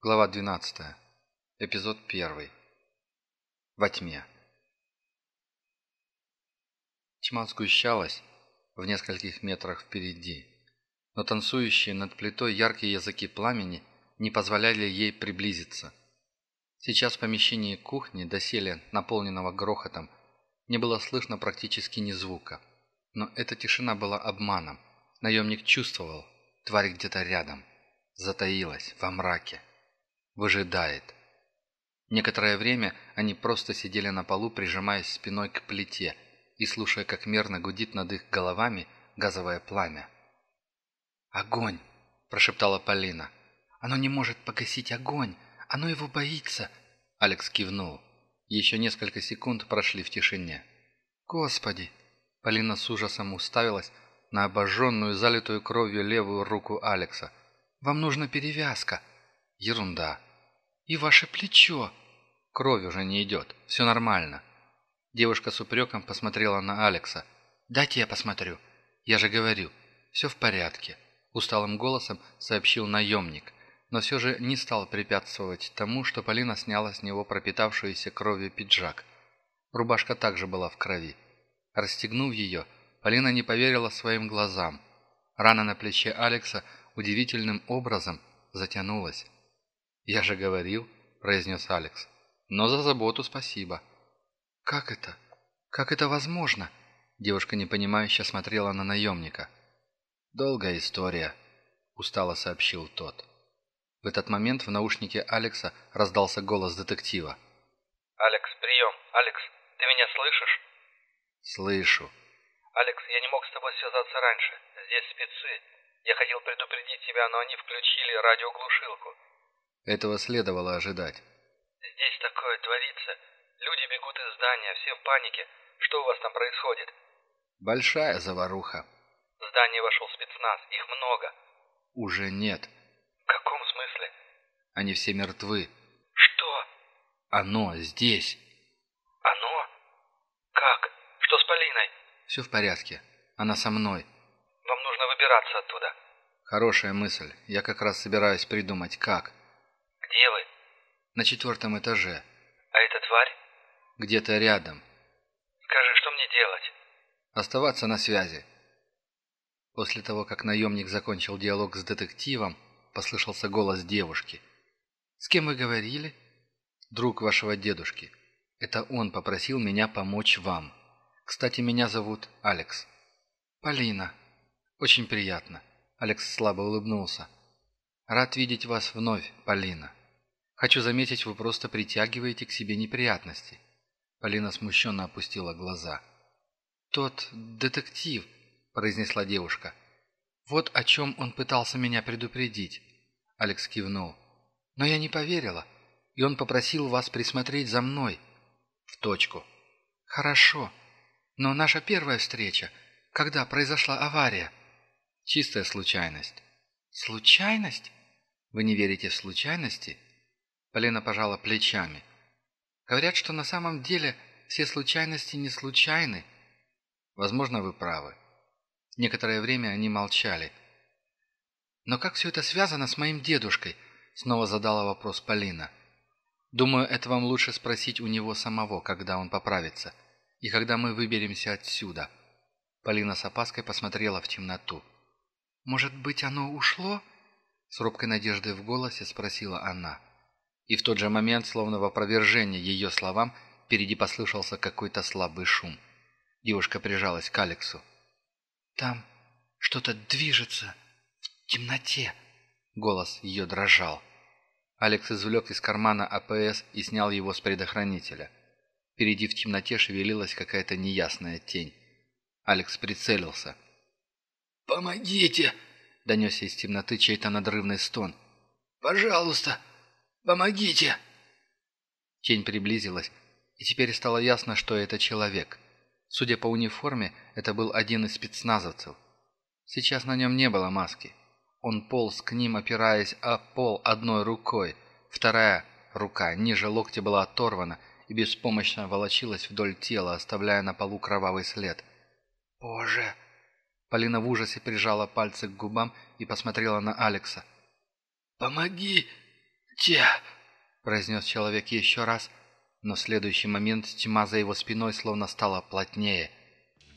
Глава 12. Эпизод 1. Во тьме. Тьма сгущалась в нескольких метрах впереди, но танцующие над плитой яркие языки пламени не позволяли ей приблизиться. Сейчас в помещении кухни, доселе наполненного грохотом, не было слышно практически ни звука. Но эта тишина была обманом. Наемник чувствовал, тварь где-то рядом, затаилась во мраке выжидает. Некоторое время они просто сидели на полу, прижимаясь спиной к плите и слушая, как мерно гудит над их головами газовое пламя. «Огонь!» – прошептала Полина. «Оно не может погасить огонь! Оно его боится!» Алекс кивнул. Еще несколько секунд прошли в тишине. «Господи!» Полина с ужасом уставилась на обожженную, залитую кровью левую руку Алекса. «Вам нужна перевязка!» «Ерунда!» «И ваше плечо!» «Кровь уже не идет. Все нормально». Девушка с упреком посмотрела на Алекса. «Дайте я посмотрю. Я же говорю, все в порядке», – усталым голосом сообщил наемник, но все же не стал препятствовать тому, что Полина сняла с него пропитавшуюся кровью пиджак. Рубашка также была в крови. Расстегнув ее, Полина не поверила своим глазам. Рана на плече Алекса удивительным образом затянулась. «Я же говорил», — произнес Алекс. «Но за заботу спасибо». «Как это? Как это возможно?» Девушка непонимающе смотрела на наемника. «Долгая история», — устало сообщил тот. В этот момент в наушнике Алекса раздался голос детектива. «Алекс, прием! Алекс, ты меня слышишь?» «Слышу». «Алекс, я не мог с тобой связаться раньше. Здесь спецы. Я хотел предупредить тебя, но они включили радиоглушилку. Этого следовало ожидать. «Здесь такое творится. Люди бегут из здания, все в панике. Что у вас там происходит?» «Большая заваруха». «В здание вошел спецназ. Их много». «Уже нет». «В каком смысле?» «Они все мертвы». «Что?» «Оно здесь». «Оно? Как? Что с Полиной?» «Все в порядке. Она со мной». «Вам нужно выбираться оттуда». «Хорошая мысль. Я как раз собираюсь придумать, как». «Где вы?» «На четвертом этаже». «А эта тварь?» «Где-то рядом». «Скажи, что мне делать?» «Оставаться на связи». После того, как наемник закончил диалог с детективом, послышался голос девушки. «С кем вы говорили?» «Друг вашего дедушки. Это он попросил меня помочь вам. Кстати, меня зовут Алекс». «Полина». «Очень приятно». Алекс слабо улыбнулся. «Рад видеть вас вновь, Полина». Хочу заметить, вы просто притягиваете к себе неприятности». Полина смущенно опустила глаза. «Тот детектив», — произнесла девушка. «Вот о чем он пытался меня предупредить». Алекс кивнул. «Но я не поверила, и он попросил вас присмотреть за мной». «В точку». «Хорошо. Но наша первая встреча, когда произошла авария?» «Чистая случайность». «Случайность? Вы не верите в случайности?» Полина пожала плечами. «Говорят, что на самом деле все случайности не случайны». «Возможно, вы правы». Некоторое время они молчали. «Но как все это связано с моим дедушкой?» Снова задала вопрос Полина. «Думаю, это вам лучше спросить у него самого, когда он поправится, и когда мы выберемся отсюда». Полина с опаской посмотрела в темноту. «Может быть, оно ушло?» С робкой надеждой в голосе спросила она. И в тот же момент, словно в опровержение ее словам, впереди послышался какой-то слабый шум. Девушка прижалась к Алексу. «Там что-то движется в темноте!» Голос ее дрожал. Алекс извлек из кармана АПС и снял его с предохранителя. Впереди в темноте шевелилась какая-то неясная тень. Алекс прицелился. «Помогите!» — донесся из темноты чей-то надрывный стон. «Пожалуйста, Помогите!» Тень приблизилась, и теперь стало ясно, что это человек. Судя по униформе, это был один из спецназовцев. Сейчас на нем не было маски. Он полз к ним, опираясь о пол одной рукой. Вторая рука ниже локтя была оторвана и беспомощно волочилась вдоль тела, оставляя на полу кровавый след. «Боже!» Полина в ужасе прижала пальцы к губам и посмотрела на Алекса. «Помоги! «Помогите!» – произнес человек еще раз, но в следующий момент тьма за его спиной словно стала плотнее.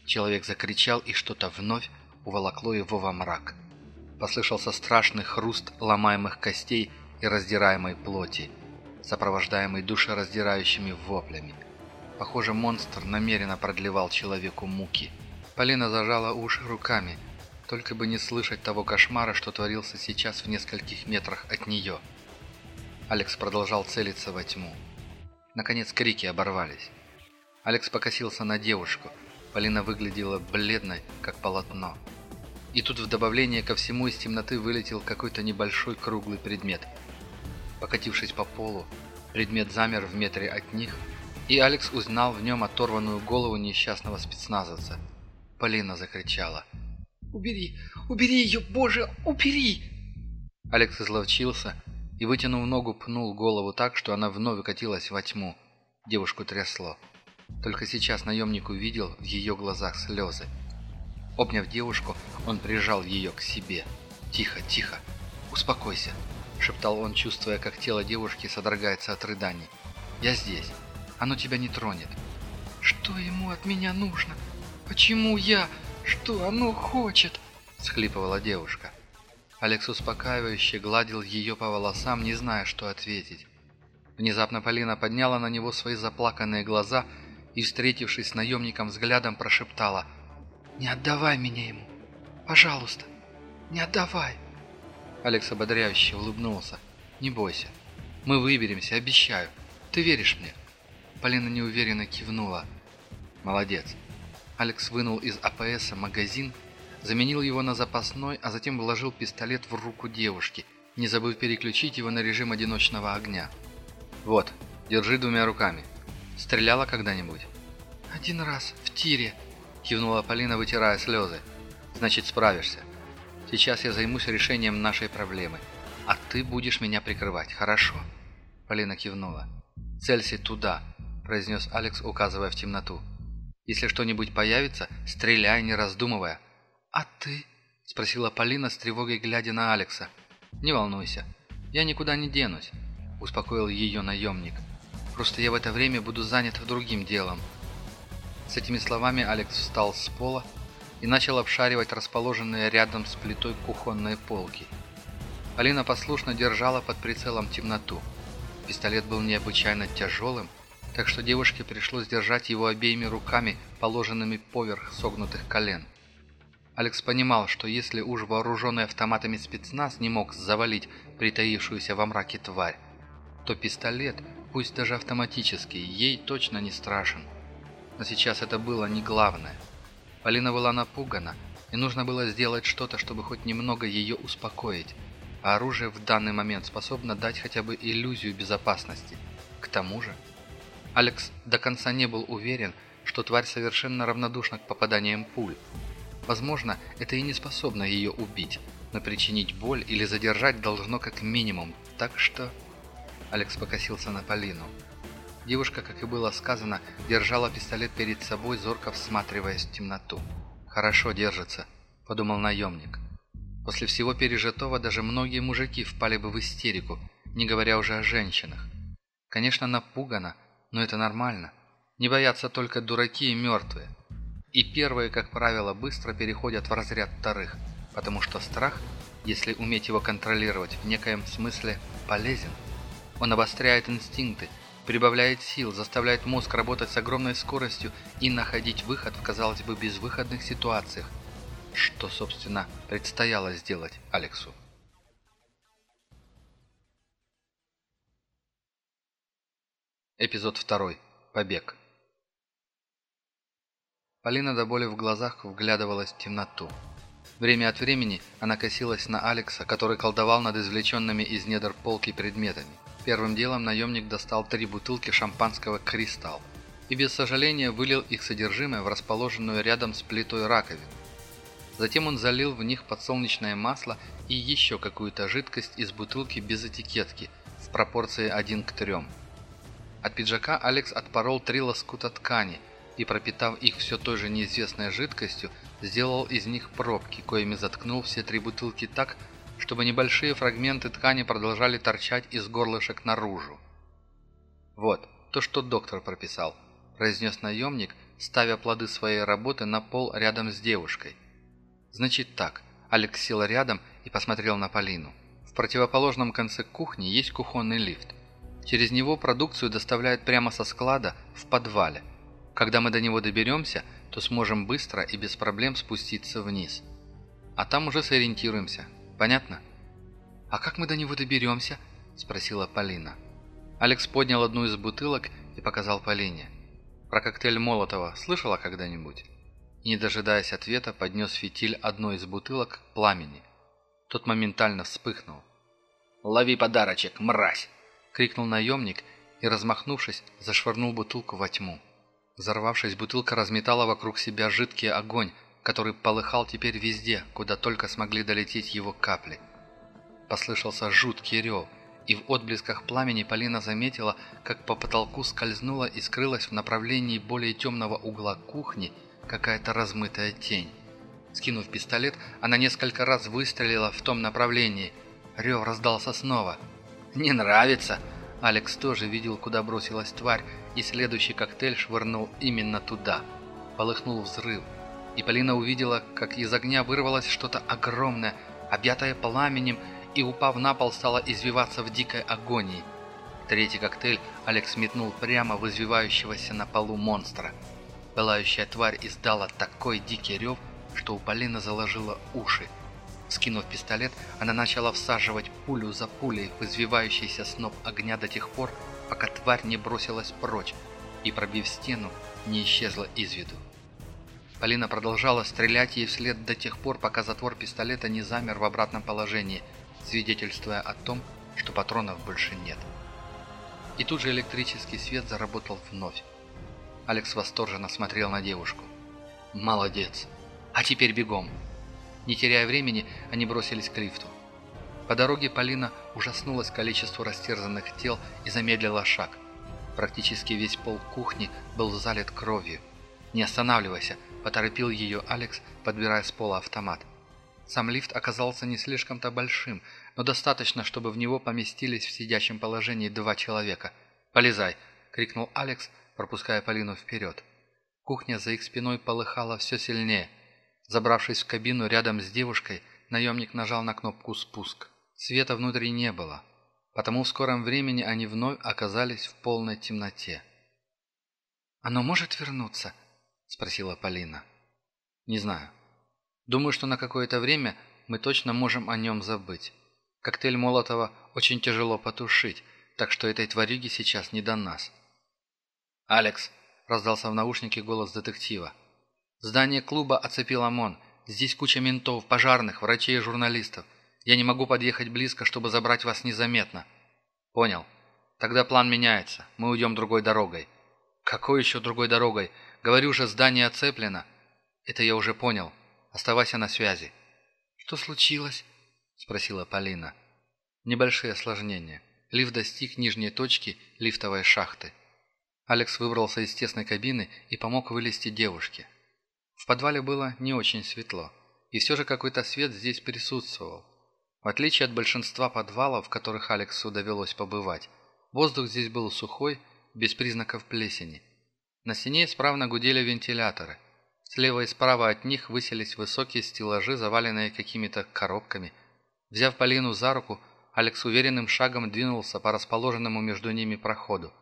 Человек закричал, и что-то вновь уволокло его во мрак. Послышался страшный хруст ломаемых костей и раздираемой плоти, сопровождаемый душераздирающими воплями. Похоже, монстр намеренно продлевал человеку муки. Полина зажала уши руками, только бы не слышать того кошмара, что творился сейчас в нескольких метрах от нее. Алекс продолжал целиться во тьму. Наконец крики оборвались. Алекс покосился на девушку. Полина выглядела бледной, как полотно. И тут в добавление ко всему из темноты вылетел какой-то небольшой круглый предмет. Покатившись по полу, предмет замер в метре от них, и Алекс узнал в нем оторванную голову несчастного спецназовца. Полина закричала. «Убери! Убери ее, Боже! Убери!» Алекс изловчился и, вытянув ногу, пнул голову так, что она вновь катилась во тьму. Девушку трясло. Только сейчас наемник увидел в ее глазах слезы. Обняв девушку, он прижал ее к себе. «Тихо, тихо, успокойся», – шептал он, чувствуя, как тело девушки содрогается от рыданий. «Я здесь. Оно тебя не тронет». «Что ему от меня нужно? Почему я? Что оно хочет?» – схлипывала девушка. Алекс успокаивающе гладил ее по волосам, не зная, что ответить. Внезапно Полина подняла на него свои заплаканные глаза и, встретившись с наемником взглядом, прошептала – не отдавай меня ему. Пожалуйста, не отдавай. Алекс ободряюще улыбнулся. Не бойся. Мы выберемся, обещаю. Ты веришь мне? Полина неуверенно кивнула. Молодец. Алекс вынул из АПС магазин, заменил его на запасной, а затем вложил пистолет в руку девушки, не забыв переключить его на режим одиночного огня. «Вот, держи двумя руками. Стреляла когда-нибудь?» «Один раз, в тире», – кивнула Полина, вытирая слезы. «Значит, справишься. Сейчас я займусь решением нашей проблемы, а ты будешь меня прикрывать, хорошо?» Полина кивнула. «Целься туда», – произнес Алекс, указывая в темноту. «Если что-нибудь появится, стреляй, не раздумывая». «А ты?» – спросила Полина с тревогой, глядя на Алекса. «Не волнуйся, я никуда не денусь», – успокоил ее наемник. «Просто я в это время буду занят другим делом». С этими словами Алекс встал с пола и начал обшаривать расположенные рядом с плитой кухонные полки. Алина послушно держала под прицелом темноту. Пистолет был необычайно тяжелым, так что девушке пришлось держать его обеими руками, положенными поверх согнутых колен. Алекс понимал, что если уж вооруженный автоматами спецназ не мог завалить притаившуюся во мраке тварь, то пистолет, пусть даже автоматический, ей точно не страшен. Но сейчас это было не главное. Полина была напугана, и нужно было сделать что-то, чтобы хоть немного ее успокоить. А оружие в данный момент способно дать хотя бы иллюзию безопасности. К тому же, Алекс до конца не был уверен, что тварь совершенно равнодушна к попаданиям пуль. Возможно, это и не способно ее убить, но причинить боль или задержать должно как минимум, так что... Алекс покосился на Полину. Девушка, как и было сказано, держала пистолет перед собой, зорко всматриваясь в темноту. «Хорошо держится», — подумал наемник. После всего пережитого даже многие мужики впали бы в истерику, не говоря уже о женщинах. Конечно, напугано, но это нормально. Не боятся только дураки и мертвые. И первые, как правило, быстро переходят в разряд вторых, потому что страх, если уметь его контролировать, в некоем смысле полезен. Он обостряет инстинкты, прибавляет сил, заставляет мозг работать с огромной скоростью и находить выход в, казалось бы, безвыходных ситуациях. Что, собственно, предстояло сделать Алексу? Эпизод второй. Побег. Полина до боли в глазах вглядывалась в темноту. Время от времени она косилась на Алекса, который колдовал над извлеченными из недр полки предметами. Первым делом наемник достал три бутылки шампанского «Кристалл» и без сожаления вылил их содержимое в расположенную рядом с плитой раковину. Затем он залил в них подсолнечное масло и еще какую-то жидкость из бутылки без этикетки в пропорции 1 к 3. От пиджака Алекс отпорол три лоскута ткани и, пропитав их все той же неизвестной жидкостью, сделал из них пробки, коими заткнул все три бутылки так, чтобы небольшие фрагменты ткани продолжали торчать из горлышек наружу. «Вот, то, что доктор прописал», – произнес наемник, ставя плоды своей работы на пол рядом с девушкой. «Значит так», – Алекс сел рядом и посмотрел на Полину. «В противоположном конце кухни есть кухонный лифт. Через него продукцию доставляют прямо со склада в подвале. Когда мы до него доберемся, то сможем быстро и без проблем спуститься вниз. А там уже сориентируемся. Понятно?» «А как мы до него доберемся?» – спросила Полина. Алекс поднял одну из бутылок и показал Полине. «Про коктейль Молотова слышала когда-нибудь?» И, не дожидаясь ответа, поднес фитиль одной из бутылок к пламени. Тот моментально вспыхнул. «Лови подарочек, мразь!» — крикнул наемник и, размахнувшись, зашвырнул бутылку во тьму. Взорвавшись, бутылка разметала вокруг себя жидкий огонь, который полыхал теперь везде, куда только смогли долететь его капли. Послышался жуткий рев, и в отблесках пламени Полина заметила, как по потолку скользнула и скрылась в направлении более темного угла кухни какая-то размытая тень. Скинув пистолет, она несколько раз выстрелила в том направлении. Рев раздался снова. «Не нравится!» Алекс тоже видел, куда бросилась тварь, и следующий коктейль швырнул именно туда. Полыхнул взрыв. И Полина увидела, как из огня вырвалось что-то огромное, объятое пламенем, и, упав на пол, стала извиваться в дикой агонии. Третий коктейль Алекс метнул прямо в извивающегося на полу монстра. Пылающая тварь издала такой дикий рев, что у Полины заложило уши. Скинув пистолет, она начала всаживать пулю за пулей в извивающийся сноп огня до тех пор, пока тварь не бросилась прочь и, пробив стену, не исчезла из виду. Полина продолжала стрелять ей вслед до тех пор, пока затвор пистолета не замер в обратном положении, свидетельствуя о том, что патронов больше нет. И тут же электрический свет заработал вновь. Алекс восторженно смотрел на девушку. «Молодец! А теперь бегом!» Не теряя времени, они бросились к лифту. По дороге Полина ужаснулась количеству растерзанных тел и замедлила шаг. Практически весь пол кухни был залит кровью. «Не останавливайся!» – поторопил ее Алекс, подбирая с пола автомат. Сам лифт оказался не слишком-то большим, но достаточно, чтобы в него поместились в сидящем положении два человека. «Полезай!» – крикнул Алекс, пропуская Полину вперед. Кухня за их спиной полыхала все сильнее – Забравшись в кабину рядом с девушкой, наемник нажал на кнопку «Спуск». Света внутри не было, потому в скором времени они вновь оказались в полной темноте. «Оно может вернуться?» – спросила Полина. «Не знаю. Думаю, что на какое-то время мы точно можем о нем забыть. Коктейль Молотова очень тяжело потушить, так что этой тварюге сейчас не до нас». «Алекс!» – раздался в наушнике голос детектива. Здание клуба оцепил ОМОН. Здесь куча ментов, пожарных, врачей и журналистов. Я не могу подъехать близко, чтобы забрать вас незаметно». «Понял. Тогда план меняется. Мы уйдем другой дорогой». «Какой еще другой дорогой? Говорю же, здание оцеплено». «Это я уже понял. Оставайся на связи». «Что случилось?» – спросила Полина. Небольшие осложнения. Лифт достиг нижней точки лифтовой шахты. Алекс выбрался из тесной кабины и помог вылезти девушке. В подвале было не очень светло, и все же какой-то свет здесь присутствовал. В отличие от большинства подвалов, в которых Алексу довелось побывать, воздух здесь был сухой, без признаков плесени. На стене исправно гудели вентиляторы. Слева и справа от них высились высокие стеллажи, заваленные какими-то коробками. Взяв Полину за руку, Алекс уверенным шагом двинулся по расположенному между ними проходу.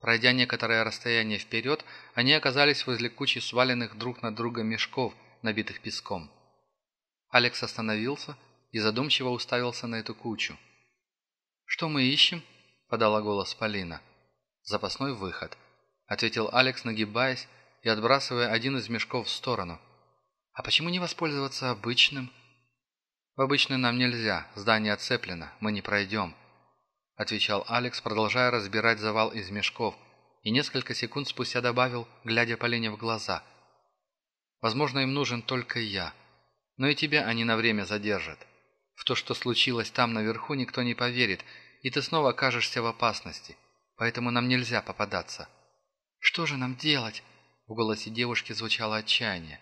Пройдя некоторое расстояние вперед, они оказались возле кучи сваленных друг на друга мешков, набитых песком. Алекс остановился и задумчиво уставился на эту кучу. «Что мы ищем?» – подала голос Полина. «Запасной выход», – ответил Алекс, нагибаясь и отбрасывая один из мешков в сторону. «А почему не воспользоваться обычным?» «В обычный нам нельзя, здание оцеплено, мы не пройдем», — отвечал Алекс, продолжая разбирать завал из мешков, и несколько секунд спустя добавил, глядя Полине в глаза. «Возможно, им нужен только я, но и тебя они на время задержат. В то, что случилось там наверху, никто не поверит, и ты снова окажешься в опасности, поэтому нам нельзя попадаться». «Что же нам делать?» — в голосе девушки звучало отчаяние.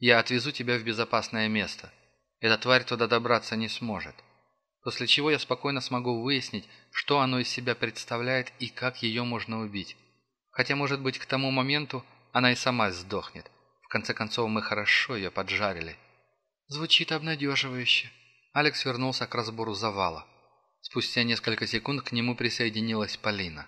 «Я отвезу тебя в безопасное место. Эта тварь туда добраться не сможет. После чего я спокойно смогу выяснить, что оно из себя представляет и как ее можно убить. Хотя, может быть, к тому моменту она и сама сдохнет. В конце концов, мы хорошо ее поджарили. Звучит обнадеживающе. Алекс вернулся к разбору завала. Спустя несколько секунд к нему присоединилась Полина.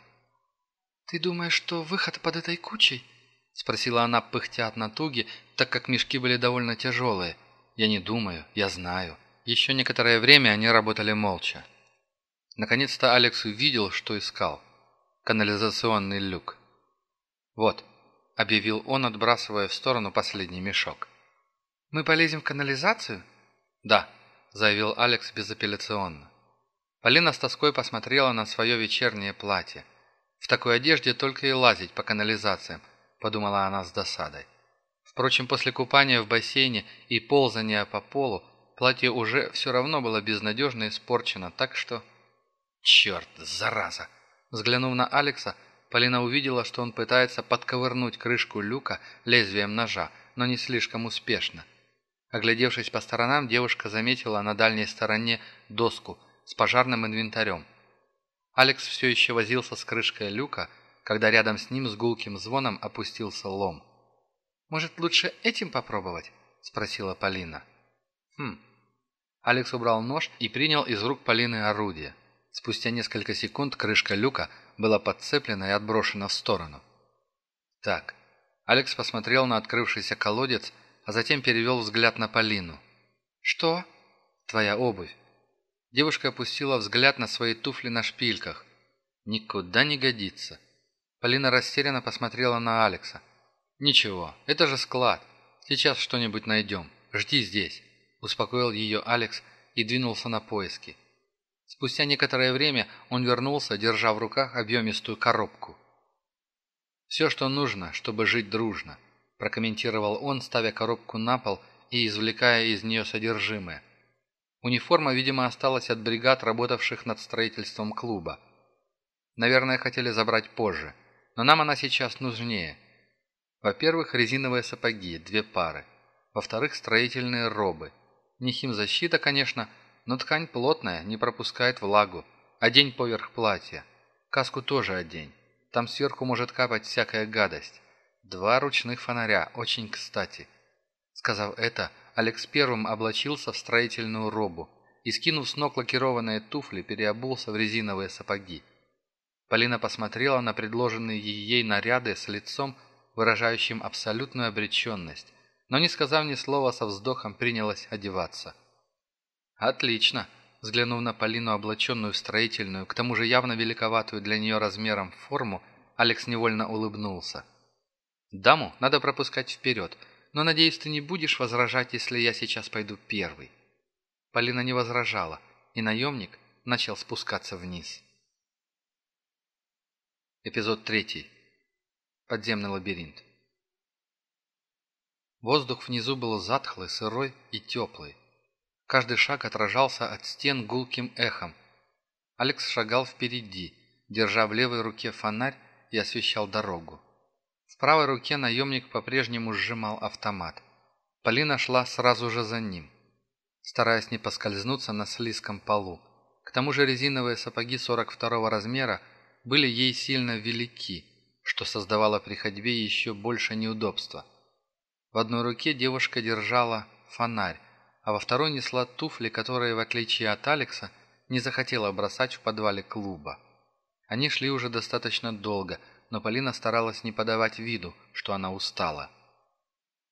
«Ты думаешь, что выход под этой кучей?» Спросила она, пыхтя от натуги, так как мешки были довольно тяжелые. «Я не думаю, я знаю». Еще некоторое время они работали молча. Наконец-то Алекс увидел, что искал. Канализационный люк. «Вот», — объявил он, отбрасывая в сторону последний мешок. «Мы полезем в канализацию?» «Да», — заявил Алекс безапелляционно. Полина с тоской посмотрела на свое вечернее платье. «В такой одежде только и лазить по канализациям», — подумала она с досадой. Впрочем, после купания в бассейне и ползания по полу Платье уже все равно было безнадежно испорчено, так что... Черт, зараза! Взглянув на Алекса, Полина увидела, что он пытается подковырнуть крышку люка лезвием ножа, но не слишком успешно. Оглядевшись по сторонам, девушка заметила на дальней стороне доску с пожарным инвентарем. Алекс все еще возился с крышкой люка, когда рядом с ним с гулким звоном опустился лом. «Может, лучше этим попробовать?» – спросила Полина. «Хм, Алекс убрал нож и принял из рук Полины орудие. Спустя несколько секунд крышка люка была подцеплена и отброшена в сторону. «Так». Алекс посмотрел на открывшийся колодец, а затем перевел взгляд на Полину. «Что?» «Твоя обувь». Девушка опустила взгляд на свои туфли на шпильках. «Никуда не годится». Полина растерянно посмотрела на Алекса. «Ничего, это же склад. Сейчас что-нибудь найдем. Жди здесь». Успокоил ее Алекс и двинулся на поиски. Спустя некоторое время он вернулся, держа в руках объемистую коробку. «Все, что нужно, чтобы жить дружно», – прокомментировал он, ставя коробку на пол и извлекая из нее содержимое. Униформа, видимо, осталась от бригад, работавших над строительством клуба. Наверное, хотели забрать позже, но нам она сейчас нужнее. Во-первых, резиновые сапоги, две пары. Во-вторых, строительные робы – не химзащита, конечно, но ткань плотная, не пропускает влагу. Одень поверх платья. Каску тоже одень. Там сверху может капать всякая гадость. Два ручных фонаря, очень кстати. Сказав это, Алекс первым облачился в строительную робу и, скинув с ног лакированные туфли, переобулся в резиновые сапоги. Полина посмотрела на предложенные ей наряды с лицом, выражающим абсолютную обреченность но, не сказав ни слова, со вздохом принялась одеваться. «Отлично!» Взглянув на Полину, облаченную в строительную, к тому же явно великоватую для нее размером форму, Алекс невольно улыбнулся. «Даму надо пропускать вперед, но, надеюсь, ты не будешь возражать, если я сейчас пойду первый». Полина не возражала, и наемник начал спускаться вниз. Эпизод третий. Подземный лабиринт. Воздух внизу был затхлый, сырой и теплый. Каждый шаг отражался от стен гулким эхом. Алекс шагал впереди, держа в левой руке фонарь и освещал дорогу. В правой руке наемник по-прежнему сжимал автомат. Полина шла сразу же за ним, стараясь не поскользнуться на слизком полу. К тому же резиновые сапоги 42 размера были ей сильно велики, что создавало при ходьбе еще больше неудобства – в одной руке девушка держала фонарь, а во второй несла туфли, которые, в отличие от Алекса, не захотела бросать в подвале клуба. Они шли уже достаточно долго, но Полина старалась не подавать виду, что она устала.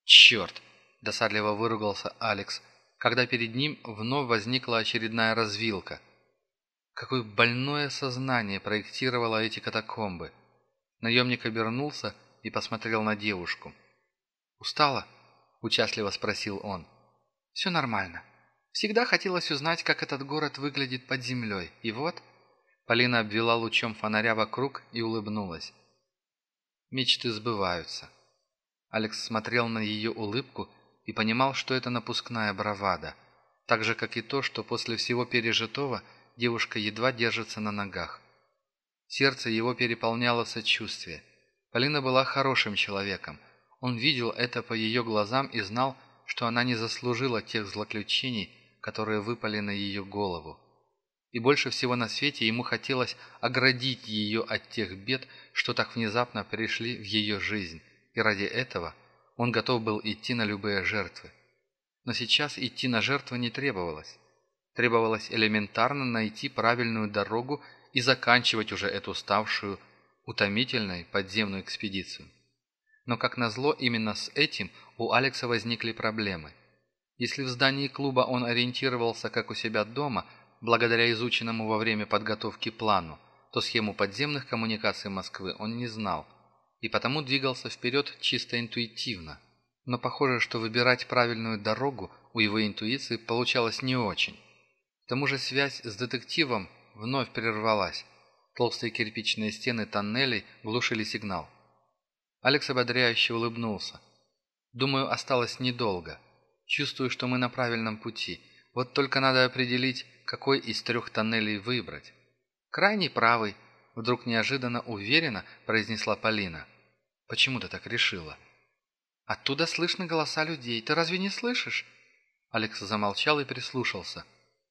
«Черт!» – досадливо выругался Алекс, когда перед ним вновь возникла очередная развилка. Какое больное сознание проектировало эти катакомбы. Наемник обернулся и посмотрел на девушку – «Устала?» – участливо спросил он. «Все нормально. Всегда хотелось узнать, как этот город выглядит под землей. И вот...» Полина обвела лучом фонаря вокруг и улыбнулась. «Мечты сбываются». Алекс смотрел на ее улыбку и понимал, что это напускная бравада, так же, как и то, что после всего пережитого девушка едва держится на ногах. Сердце его переполняло сочувствие. Полина была хорошим человеком – он видел это по ее глазам и знал, что она не заслужила тех злоключений, которые выпали на ее голову. И больше всего на свете ему хотелось оградить ее от тех бед, что так внезапно пришли в ее жизнь, и ради этого он готов был идти на любые жертвы. Но сейчас идти на жертвы не требовалось. Требовалось элементарно найти правильную дорогу и заканчивать уже эту ставшую утомительной подземную экспедицию. Но, как назло, именно с этим у Алекса возникли проблемы. Если в здании клуба он ориентировался как у себя дома, благодаря изученному во время подготовки плану, то схему подземных коммуникаций Москвы он не знал, и потому двигался вперед чисто интуитивно. Но похоже, что выбирать правильную дорогу у его интуиции получалось не очень. К тому же связь с детективом вновь прервалась. Толстые кирпичные стены тоннелей глушили сигнал. Алекс ободряюще улыбнулся. «Думаю, осталось недолго. Чувствую, что мы на правильном пути. Вот только надо определить, какой из трех тоннелей выбрать». «Крайний правый», — вдруг неожиданно уверенно произнесла Полина. «Почему ты так решила?» «Оттуда слышны голоса людей. Ты разве не слышишь?» Алекс замолчал и прислушался.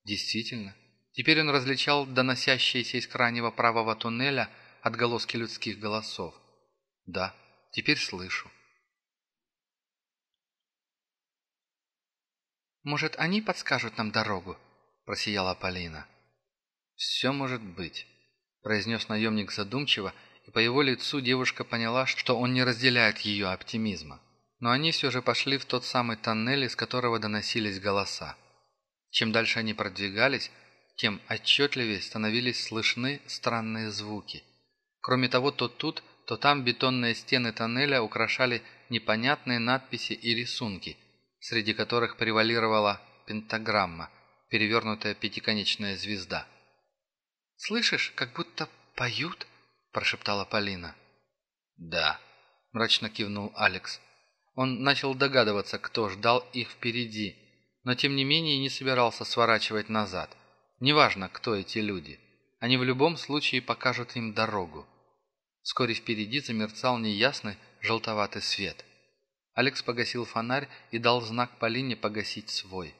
«Действительно. Теперь он различал доносящиеся из крайнего правого туннеля отголоски людских голосов. Да, Теперь слышу. «Может, они подскажут нам дорогу?» – просияла Полина. «Все может быть», – произнес наемник задумчиво, и по его лицу девушка поняла, что он не разделяет ее оптимизма. Но они все же пошли в тот самый тоннель, из которого доносились голоса. Чем дальше они продвигались, тем отчетливее становились слышны странные звуки. Кроме того, то тут, то там бетонные стены тоннеля украшали непонятные надписи и рисунки, среди которых превалировала пентаграмма, перевернутая пятиконечная звезда. «Слышишь, как будто поют?» – прошептала Полина. «Да», – мрачно кивнул Алекс. Он начал догадываться, кто ждал их впереди, но тем не менее не собирался сворачивать назад. Неважно, кто эти люди. Они в любом случае покажут им дорогу. Вскоре впереди замерцал неясный желтоватый свет. Алекс погасил фонарь и дал знак Полине погасить свой.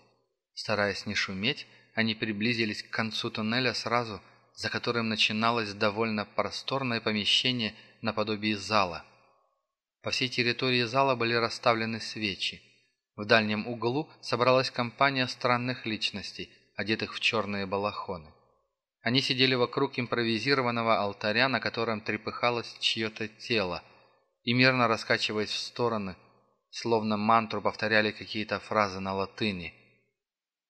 Стараясь не шуметь, они приблизились к концу туннеля сразу, за которым начиналось довольно просторное помещение наподобие зала. По всей территории зала были расставлены свечи. В дальнем углу собралась компания странных личностей, одетых в черные балахоны. Они сидели вокруг импровизированного алтаря, на котором трепыхалось чье-то тело, и мерно раскачиваясь в стороны, словно мантру повторяли какие-то фразы на латыни.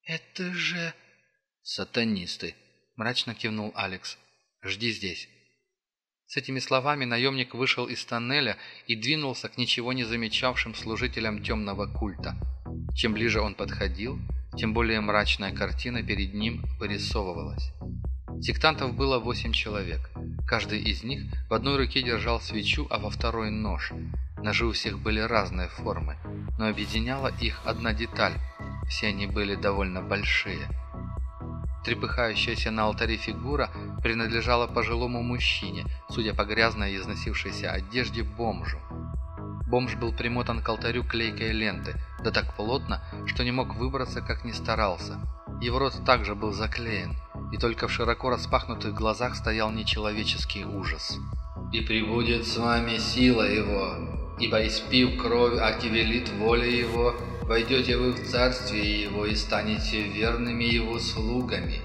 «Это же...» «Сатанисты», — мрачно кивнул Алекс. «Жди здесь». С этими словами наемник вышел из тоннеля и двинулся к ничего не замечавшим служителям темного культа. Чем ближе он подходил, тем более мрачная картина перед ним вырисовывалась. Сектантов было восемь человек. Каждый из них в одной руке держал свечу, а во второй нож. Ножи у всех были разной формы, но объединяла их одна деталь. Все они были довольно большие. Трепыхающаяся на алтаре фигура принадлежала пожилому мужчине, судя по грязной и износившейся одежде, бомжу. Бомж был примотан к алтарю клейкой ленты, да так плотно, что не мог выбраться, как ни старался. Его рот также был заклеен и только в широко распахнутых глазах стоял нечеловеческий ужас. «И прибудет с вами сила его, ибо испив кровь, аки велит воля его, войдете вы в царствие его и станете верными его слугами,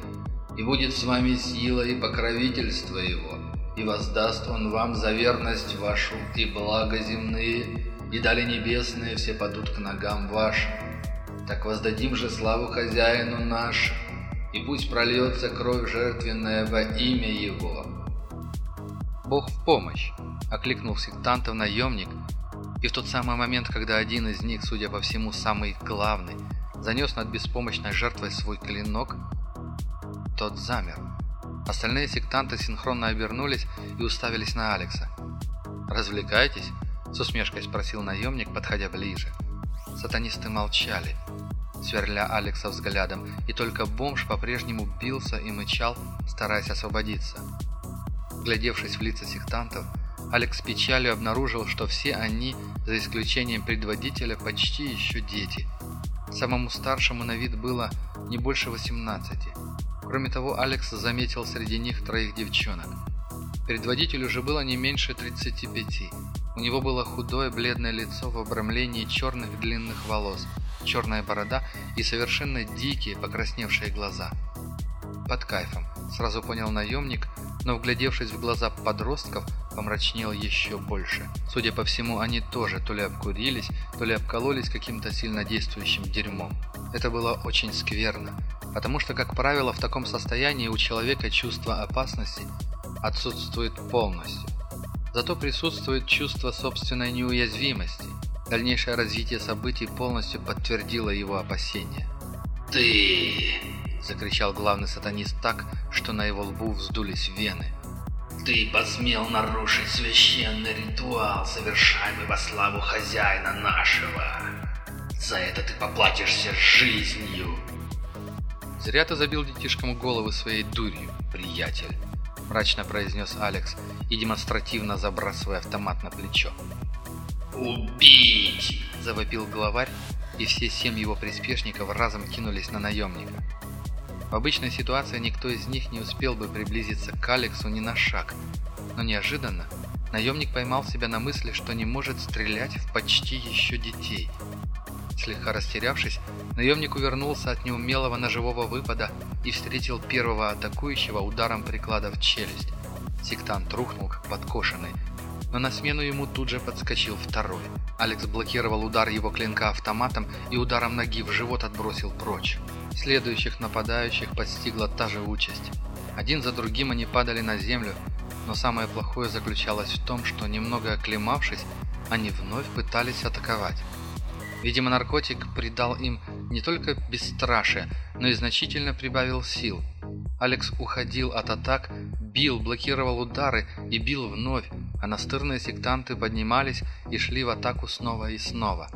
и будет с вами сила и покровительство его, и воздаст он вам за верность вашу и благо земные, и дали небесные все падут к ногам вашим. Так воздадим же славу хозяину нашему, и пусть прольется кровь жертвенная во имя его». «Бог в помощь!» – окликнул сектантов наемник, и в тот самый момент, когда один из них, судя по всему, самый главный, занес над беспомощной жертвой свой клинок, тот замер. Остальные сектанты синхронно обернулись и уставились на Алекса. «Развлекаетесь?» – с усмешкой спросил наемник, подходя ближе. Сатанисты молчали сверля Алекса взглядом, и только бомж по-прежнему бился и мычал, стараясь освободиться. Глядевшись в лица сектантов, Алекс печалью обнаружил, что все они, за исключением предводителя, почти еще дети. Самому старшему на вид было не больше 18. Кроме того, Алекс заметил среди них троих девчонок. Предводителю же было не меньше 35. У него было худое бледное лицо в обрамлении черных длинных волос, черная борода и совершенно дикие покрасневшие глаза. Под кайфом, сразу понял наемник, но, вглядевшись в глаза подростков, помрачнел еще больше. Судя по всему, они тоже то ли обкурились, то ли обкололись каким-то сильно действующим дерьмом. Это было очень скверно, потому что, как правило, в таком состоянии у человека чувство опасности отсутствует полностью. Зато присутствует чувство собственной неуязвимости. Дальнейшее развитие событий полностью подтвердило его опасения. «Ты!» – закричал главный сатанист так, что на его лбу вздулись вены. «Ты посмел нарушить священный ритуал, совершаемый во славу хозяина нашего! За это ты поплатишься жизнью!» «Зря ты забил детишкам головы своей дурью, приятель!» – мрачно произнес Алекс и демонстративно забрасывая автомат на плечо. «Убить!» – завопил главарь, и все семь его приспешников разом кинулись на наемника. В обычной ситуации никто из них не успел бы приблизиться к Алексу ни на шаг, но неожиданно наемник поймал себя на мысли, что не может стрелять в почти еще детей. Слегка растерявшись, наемник увернулся от неумелого ножевого выпада и встретил первого атакующего ударом приклада в челюсть. Сектант рухнул, как подкошенный, но на смену ему тут же подскочил второй. Алекс блокировал удар его клинка автоматом и ударом ноги в живот отбросил прочь. Следующих нападающих постигла та же участь. Один за другим они падали на землю, но самое плохое заключалось в том, что немного оклемавшись, они вновь пытались атаковать. Видимо, наркотик придал им не только бесстрашие, но и значительно прибавил сил. Алекс уходил от атак, бил, блокировал удары и бил вновь, а настырные сектанты поднимались и шли в атаку снова и снова.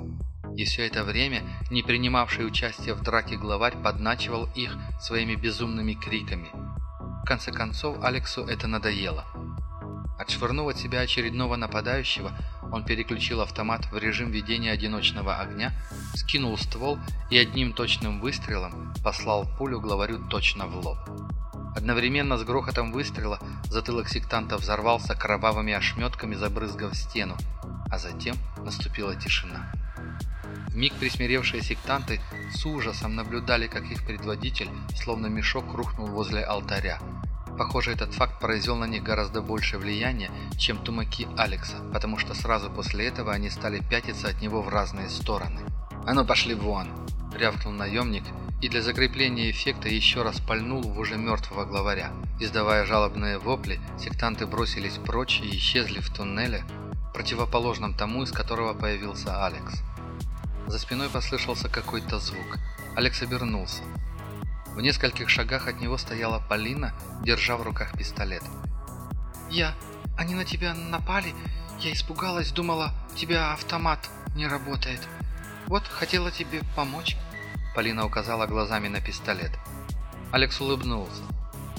И все это время не принимавший участие в драке главарь подначивал их своими безумными криками. В конце концов Алексу это надоело. Отшвырнув от себя очередного нападающего, он переключил автомат в режим ведения одиночного огня, скинул ствол и одним точным выстрелом послал пулю главарю точно в лоб. Одновременно с грохотом выстрела затылок сектанта взорвался кровавыми ошметками, забрызгав стену, а затем наступила тишина. Миг присмиревшие сектанты с ужасом наблюдали, как их предводитель, словно мешок, рухнул возле алтаря. Похоже, этот факт произвел на них гораздо больше влияния, чем тумаки Алекса, потому что сразу после этого они стали пятиться от него в разные стороны. «А ну пошли вон!» – рявкнул наемник, и для закрепления эффекта еще раз пальнул в уже мертвого главаря. Издавая жалобные вопли, сектанты бросились прочь и исчезли в туннеле, противоположном тому, из которого появился Алекс. За спиной послышался какой-то звук. Алекс обернулся. В нескольких шагах от него стояла Полина, держа в руках пистолет. «Я... Они на тебя напали? Я испугалась, думала, у тебя автомат не работает. Вот, хотела тебе помочь». Полина указала глазами на пистолет. Алекс улыбнулся.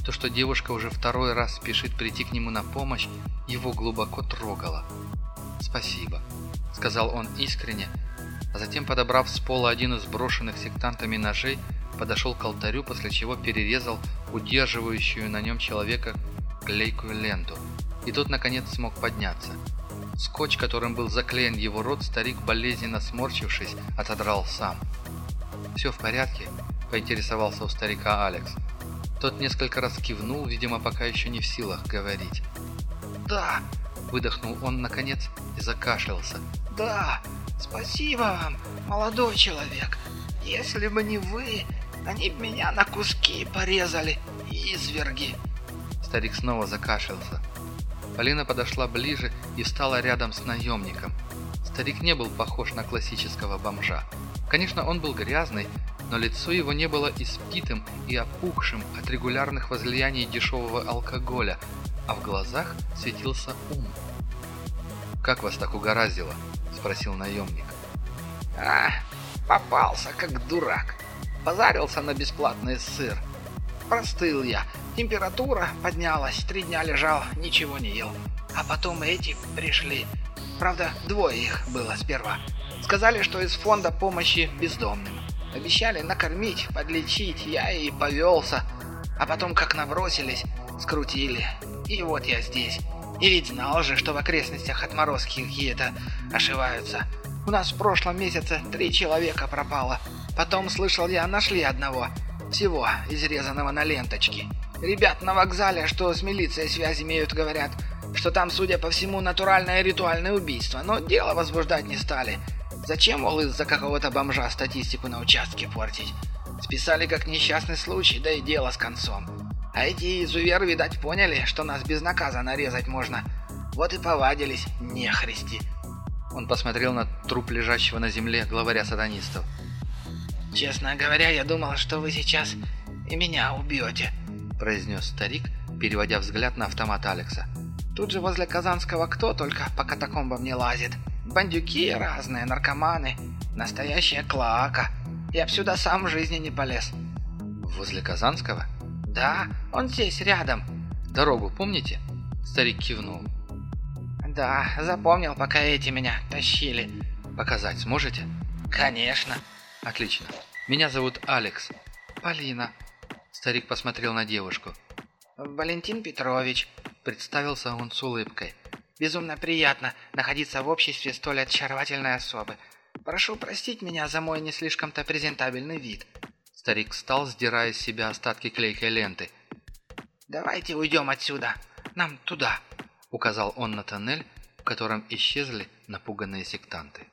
То, что девушка уже второй раз спешит прийти к нему на помощь, его глубоко трогало. «Спасибо», — сказал он искренне, а затем, подобрав с пола один из брошенных сектантами ножей, подошел к алтарю, после чего перерезал удерживающую на нем человека клейкую ленту. И тот, наконец, смог подняться. Скотч, которым был заклеен его рот, старик, болезненно сморчившись, отодрал сам. «Все в порядке?» – поинтересовался у старика Алекс. Тот несколько раз кивнул, видимо, пока еще не в силах говорить. «Да!» – выдохнул он наконец и закашлялся. «Да! Спасибо вам, молодой человек! Если бы не вы, они б меня на куски порезали, изверги!» Старик снова закашлялся. Полина подошла ближе и встала рядом с наемником. Старик не был похож на классического бомжа. Конечно, он был грязный, но лицо его не было испитым и опухшим от регулярных возлияний дешевого алкоголя, а в глазах светился ум. «Как вас так угораздило?» – спросил наемник. «А, попался, как дурак. Позарился на бесплатный сыр. Простыл я, Температура поднялась, три дня лежал, ничего не ел. А потом эти пришли. Правда, двое их было сперва. Сказали, что из фонда помощи бездомным. Обещали накормить, подлечить, я и повелся. А потом как набросились, скрутили. И вот я здесь. И ведь знал же, что в окрестностях отморозки какие-то ошиваются. У нас в прошлом месяце три человека пропало. Потом, слышал я, нашли одного. Всего, изрезанного на ленточке. Ребят на вокзале, что с милицией связь имеют, говорят, что там, судя по всему, натуральное ритуальное убийство, но дело возбуждать не стали. Зачем, мол, из-за какого-то бомжа статистику на участке портить? Списали как несчастный случай, да и дело с концом. А эти изуверы, видать, поняли, что нас без наказа нарезать можно. Вот и повадились, нехристи. Он посмотрел на труп лежащего на земле главаря сатанистов. «Честно говоря, я думал, что вы сейчас и меня убьете», — произнес старик, переводя взгляд на автомат Алекса. «Тут же возле Казанского кто только по катакомбам не лазит. Бандюки разные, наркоманы, настоящая клоака. Я б сюда сам в жизни не полез». «Возле Казанского?» «Да, он здесь, рядом». «Дорогу помните?» Старик кивнул. «Да, запомнил, пока эти меня тащили». «Показать сможете?» «Конечно». «Отлично. Меня зовут Алекс». «Полина». Старик посмотрел на девушку. «Валентин Петрович», — представился он с улыбкой. «Безумно приятно находиться в обществе столь очаровательной особы. Прошу простить меня за мой не слишком-то презентабельный вид». Старик встал, сдирая с себя остатки клейкой ленты. «Давайте уйдем отсюда. Нам туда», — указал он на тоннель, в котором исчезли напуганные сектанты.